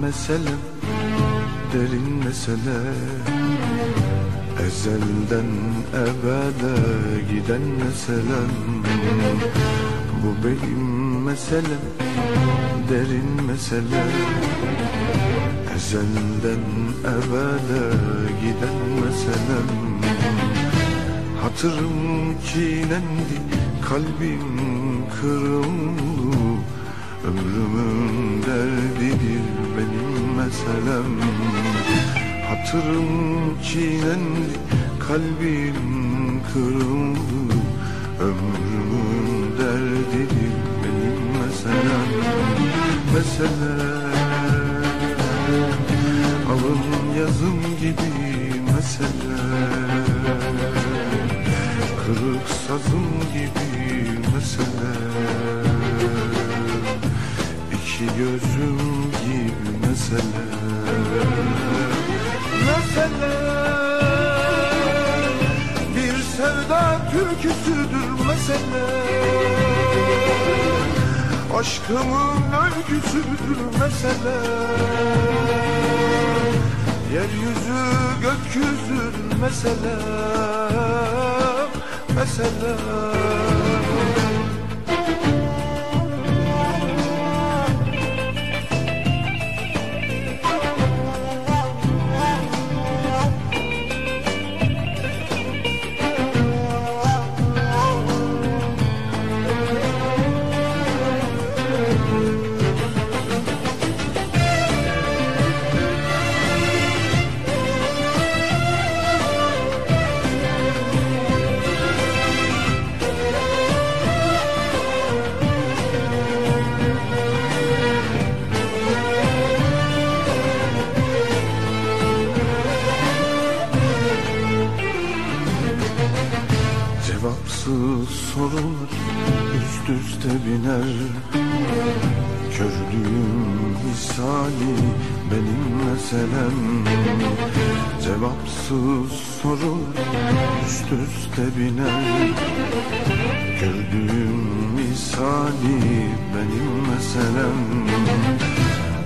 meselem derin mesele. Ezelden ebede giden meselem. Bu benim meselem derin mesele. Ezelden ebede giden meselem. Hatırım çiğnendi, kalbim kırıldı Ömrümün derdidir benim meselem. Hatırım çiğnendi, kalbim kırıldı. Ömrümün derdidir benim meselem. Meselem Alın yazım gibi meselem Kırık sazım gibi mesele İki gözüm gibi mesele. Mesele. Bir sevda türküsüdür mesele. Aşkımın öyküsüdür mesele. Yeryüzü gökyüzüdür mesele. Mesele Cevapsız sorular üst üste biner. Kördüğüm misali benim meselem. Cevapsız sorular üst üste biner. Gördüğüm misali benim meselem.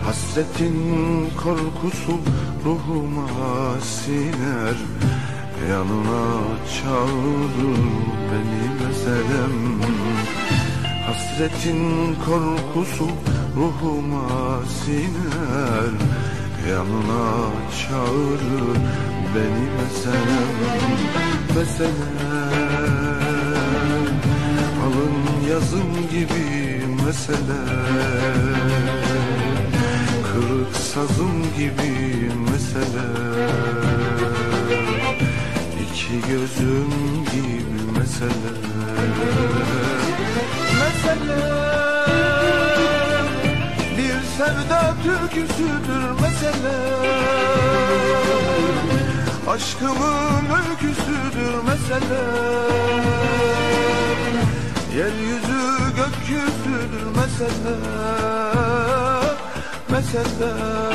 Hasretin korkusu ruhuma siner Yanına çağırır beni meselem. Hasretin korkusu ruhuma siner. Yanına çağırır beni meselem. Meselem. Alın yazım gibi mesele Kırık sazım gibi mesele İki gözüm gibi mesele. Mesele. Bir sevda türküsüdür mesele. Aşkımın öyküsüdür mesele. Yeryüzü gökyüzüdür mesele. Mesele